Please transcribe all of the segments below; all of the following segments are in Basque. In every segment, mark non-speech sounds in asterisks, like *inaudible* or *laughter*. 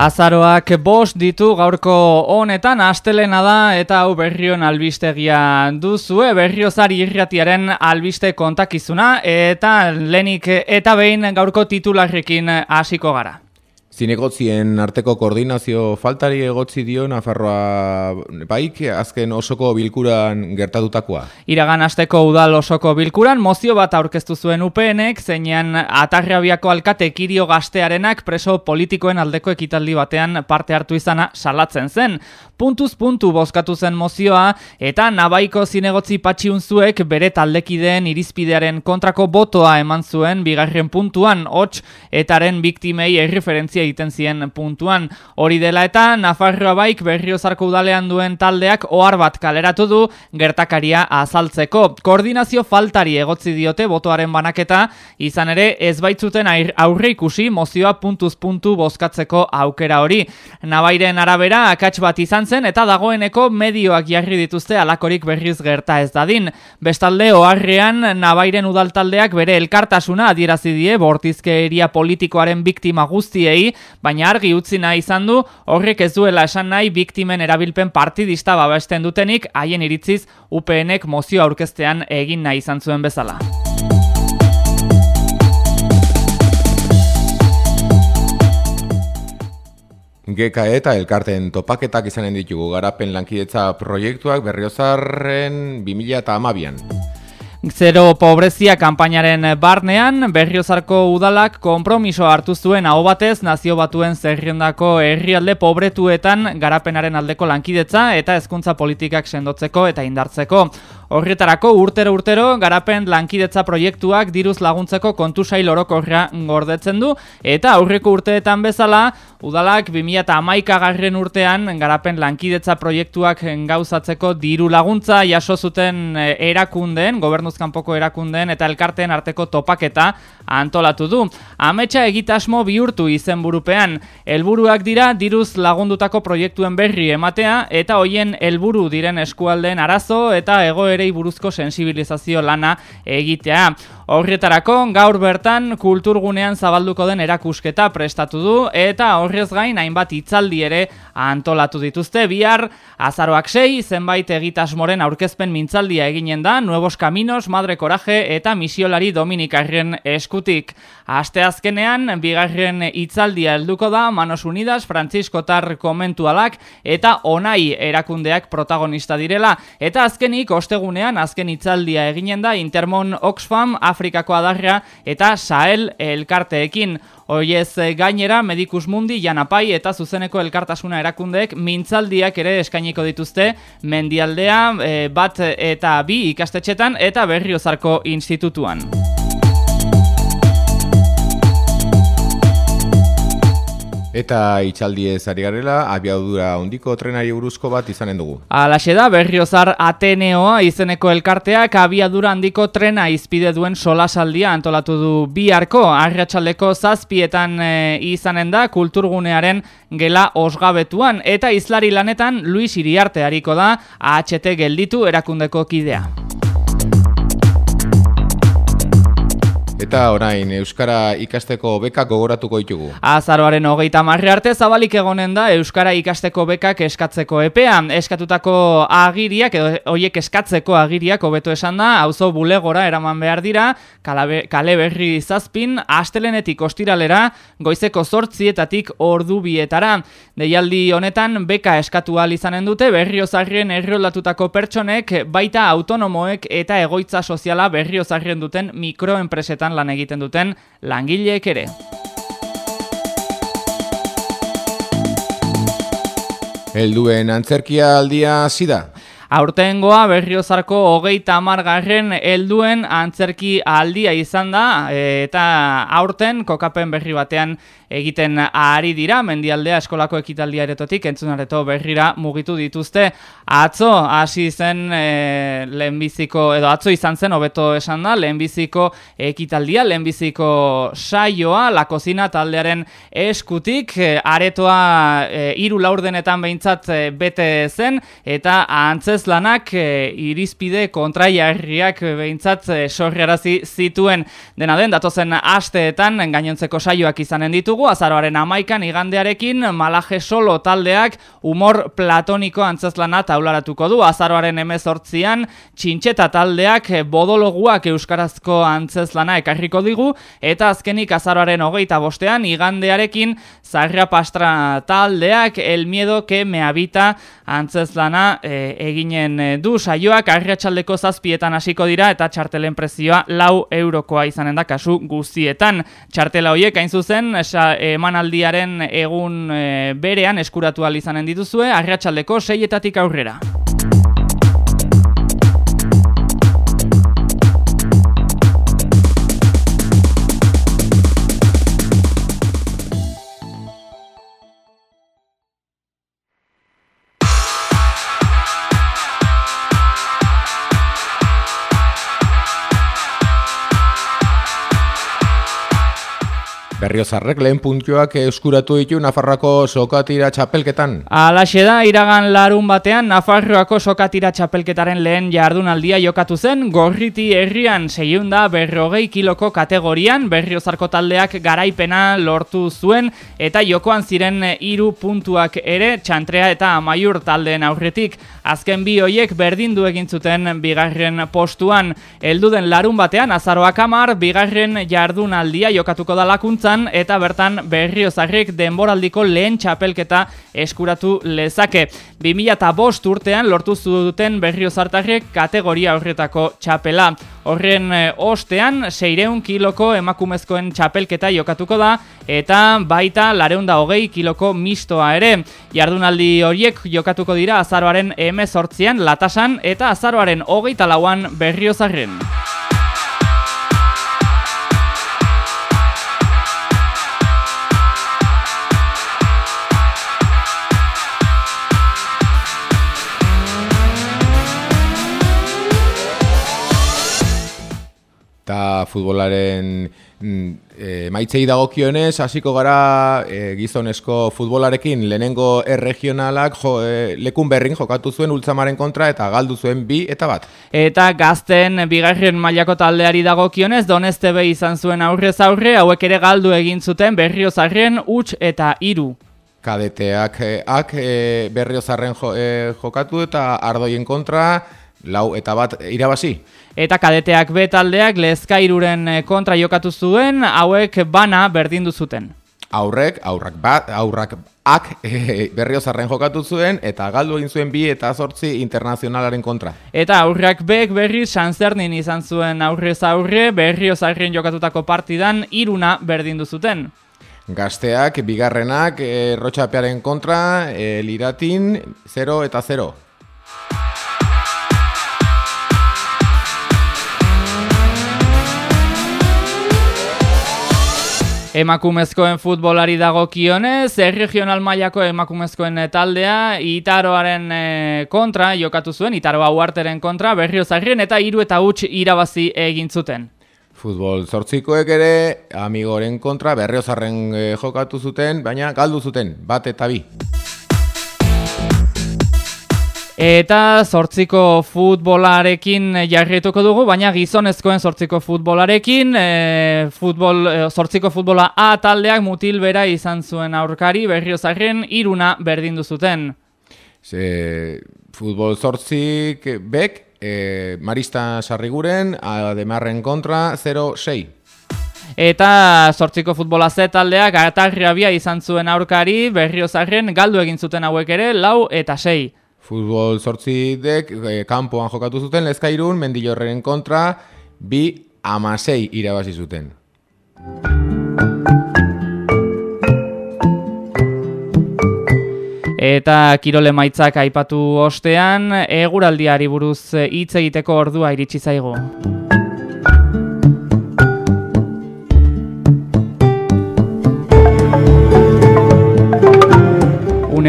Azaroak bost ditu gaurko honetan astelena da eta hau berrion albistegia duzue berriozari irratiaren albiste kontakizuna eta lenik eta behin gaurko titularrekin hasiko gara. Zinegotzien arteko koordinazio faltari egotzi dio Nafarroa baik azken osoko bilkuran gertatutakoa. Iragan asteko udal osoko bilkuran mozio bat aurkeztu zuen UPNek, zeinean atarrabiako alkate kirio gaztearenak preso politikoen aldeko ekitaldi batean parte hartu izana salatzen zen. Puntuz puntu bozkatu zen mozioa eta nabaiko zinegotzi patxiunzuek bere taldekideen irizpidearen kontrako botoa eman zuen bigarren puntuan, hots etaren biktimei erreferentzia egiten zien puntuan. Hori dela eta Nafarroa baik berriozarko udalean duen taldeak ohar bat kaleratu du gertakaria azaltzeko. Koordinazio faltari egotzi diote botoaren banaketa, izan ere ez baitzuten aurre ikusi mozioa puntuz puntu bozkatzeko aukera hori. Nabairen arabera akats bat izan zen eta dagoeneko medioak jarri dituzte alakorik berriz gerta ez dadin. Bestalde oharrean Nabairen udaltaldeak bere elkartasuna adierazi die bortizkeria politikoaren biktima guztiei baina argi utzi nahi izan du horrek ez duela esan nahi biktimen erabilpen partidista babesten dutenik haien iritziz UPNek mozio aurkeztean egin nahi izan zuen bezala. GK eta elkarten topaketak izanen ditugu garapen lankidetza proiektuak berriozarren 2000 eta amabian. Zero pobrezia kanpainaren barnean, berriozarko udalak konpromiso hartu zuen hau batez nazio batuen zerriendako herrialde pobretuetan garapenaren aldeko lankidetza eta hezkuntza politikak sendotzeko eta indartzeko. Horretarako urtero urtero garapen lankidetza proiektuak diruz laguntzeko kontu sail orokorra gordetzen du eta aurreko urteetan bezala udalak 2011 garren urtean garapen lankidetza proiektuak gauzatzeko diru laguntza jaso zuten e, erakundeen, gobernuzkanpoko erakundeen eta elkarteen arteko topaketa antolatu du. Ametsa egitasmo bihurtu izenburupean, helburuak dira diruz lagundutako proiektuen berri ematea eta hoien helburu diren eskualdeen arazo eta egoera berei buruzko sensibilizazio lana egitea. Horretarako gaur bertan kulturgunean zabalduko den erakusketa prestatu du eta horrez gain hainbat hitzaldi ere antolatu dituzte bihar azaroak sei zenbait egitasmoren aurkezpen mintzaldia eginen da Nuevos Caminos, Madre Coraje eta Misiolari Dominikarren eskutik. Aste azkenean bigarren hitzaldia helduko da Manos Unidas, Francisco Tar komentualak eta Onai erakundeak protagonista direla eta azkenik ostegunean azken hitzaldia eginen da Intermon Oxfam Afrikako adarra eta Sahel elkarteekin. Hoiez eh, gainera Medikus Mundi, Janapai eta zuzeneko elkartasuna erakundeek mintzaldiak ere eskainiko dituzte mendialdea eh, bat eta bi ikastetxetan eta berriozarko institutuan. Eta itxaldiez ari garela, abiadura ondiko trenari buruzko bat izanen dugu. Alaxe da, berriozar Ateneoa izeneko elkarteak abiadura handiko trena izpide duen solasaldia antolatu du biharko. Arratxaldeko zazpietan e, izanen da kulturgunearen gela osgabetuan. Eta izlari lanetan Luis Iriarte hariko da AHT gelditu erakundeko kidea. Eta orain, Euskara ikasteko bekak gogoratuko ditugu. Azaroaren hogeita marri arte zabalik egonen da Euskara ikasteko bekak eskatzeko epea. Eskatutako agiriak, edo hoiek eskatzeko agiriak hobeto esan da, auzo bulegora eraman behar dira, kale berri zazpin, astelenetik ostiralera, goizeko sortzietatik ordu bietara. Deialdi honetan, beka eskatu izanen dute, berriozarrien erroldatutako pertsonek, baita autonomoek eta egoitza soziala berriozarrien duten mikroenpresetan lan egiten duten langileek ere. Helduen antzerkia aldia zida. Aurtengoa berriozarko hogeita amargarren helduen antzerki aldia izan da eta aurten kokapen berri batean egiten ari dira, mendialdea eskolako ekitaldia eretotik, entzunareto berrira mugitu dituzte. Atzo, hasi zen e, lehenbiziko, edo atzo izan zen, hobeto esan da, lehenbiziko ekitaldia, lehenbiziko saioa, la kozina taldearen eskutik, e, aretoa e, iru laurdenetan behintzat e, bete zen, eta antzez lanak e, irizpide kontraiarriak behintzat e, sorriarazi zituen. Dena den, datozen asteetan gainontzeko saioak izanen ditugu, dugu, azaroaren amaikan igandearekin malaje solo taldeak humor platoniko antzazlana taularatuko du. Azaroaren emezortzian txintxeta taldeak bodologuak euskarazko antzazlana ekarriko digu, eta azkenik azaroaren hogeita bostean igandearekin zarra pastra taldeak el miedo que me habita antzazlana e, eginen du saioak arratsaldeko zazpietan hasiko dira eta txartelen prezioa lau eurokoa izanen da kasu guztietan. Txartela horiek hain zuzen emanaldiaren egun e, berean eskuratu izanen dituzue arratsaldeko seietatik aurrera. Berriozarrek lehen puntioak eskuratu ditu Nafarroako sokatira txapelketan. Alaxe da, iragan larun batean Nafarroako sokatira txapelketaren lehen jardunaldia jokatu zen, gorriti herrian da berrogei kiloko kategorian, berriozarko taldeak garaipena lortu zuen, eta jokoan ziren hiru puntuak ere, txantrea eta amaiur taldeen aurretik. Azken bi hoiek berdin du egin zuten bigarren postuan. Elduden larun batean, azaroak amar, bigarren jardunaldia jokatuko da lakuntza, eta bertan berriozarrik denboraldiko lehen txapelketa eskuratu lezake. 2005 urtean lortu duten berriozartarrek kategoria horretako txapela. Horren eh, ostean, 600 kiloko emakumezkoen txapelketa jokatuko da, eta baita lareunda hogei kiloko mistoa ere. Jardunaldi horiek jokatuko dira azaroaren emezortzian latasan eta azaroaren hogeita lauan berriozarren. Eta futbolaren e, maitzei dagokionez hasiko gara e, gizonezko futbolarekin lehenengo erregionalak jo, e, lekun berrin jokatu zuen ultzamaren kontra eta galdu zuen bi eta bat. Eta gazten bigarren mailako taldeari dagokionez doneste be izan zuen aurrez aurre hauek ere galdu egin zuten berriozarren huts eta hiru. Kadeteak ak, e, berriozarren jo, jokatu eta ardoien kontra lau eta bat irabazi. Eta kadeteak betaldeak lezkairuren eh, kontra jokatu zuen, hauek bana berdindu zuten. Aurrek, aurrak bat, aurrak ak *laughs* e, berriozarren jokatu zuen, eta galdu egin zuen bi eta zortzi internazionalaren kontra. Eta aurrak bek berri sanzernin izan zuen aurrez aurre, berriozarren jokatutako partidan iruna berdindu zuten. Gazteak, bigarrenak, e, rotxapearen kontra, e, liratin, 0 eta 0. Emakumezkoen futbolari dagokionez, erregional mailako emakumezkoen taldea Itaroaren eh, kontra jokatu zuen, Itaroa uarteren kontra, berriozarrien eta hiru eta huts irabazi egin zuten. Futbol zortzikoek ere, amigoren kontra, berriozarren eh, jokatu zuten, baina galdu zuten, bat eta bi. Eta zortziko futbolarekin jarrietuko dugu, baina gizonezkoen zortziko futbolarekin, e, futbol, zortziko futbola A taldeak mutil bera izan zuen aurkari, berriozaren iruna berdindu zuten. Ze, futbol zortzik bek, e, Marista Sarriguren, Ademarren kontra, 0-6. Eta zortziko futbola Z taldeak atarriabia izan zuen aurkari, berriozaren galdu egin zuten hauek ere, lau eta sei. Futbol sortzi dek, e, kanpoan jokatu zuten, lezkairun, mendilorren kontra, bi amasei irabazi zuten. Eta kirole maitzak aipatu ostean, eguraldiari buruz hitz egiteko ordua iritsi zaigu.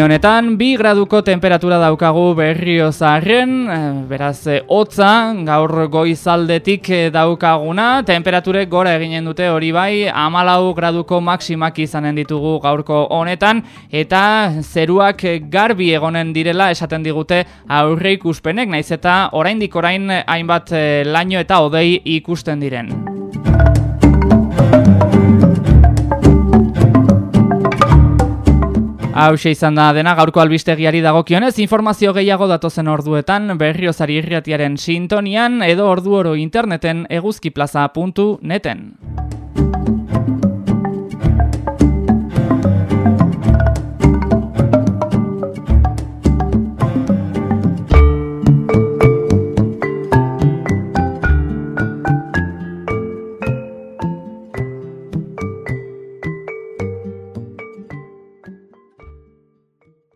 Une honetan, bi graduko temperatura daukagu berrio zaharren, eh, beraz, eh, hotza gaur goizaldetik eh, daukaguna, temperaturek gora eginen dute hori bai, amalau graduko maksimak izanen ditugu gaurko honetan, eta zeruak garbi egonen direla esaten digute aurre ikuspenek, naiz eta oraindik orain hainbat laino eta odei ikusten diren. Hau izan da dena gaurko albistegiari dagokionez, informazio gehiago datozen orduetan berriozari irriatiaren sintonian edo ordu oro interneten eguzkiplaza.neten.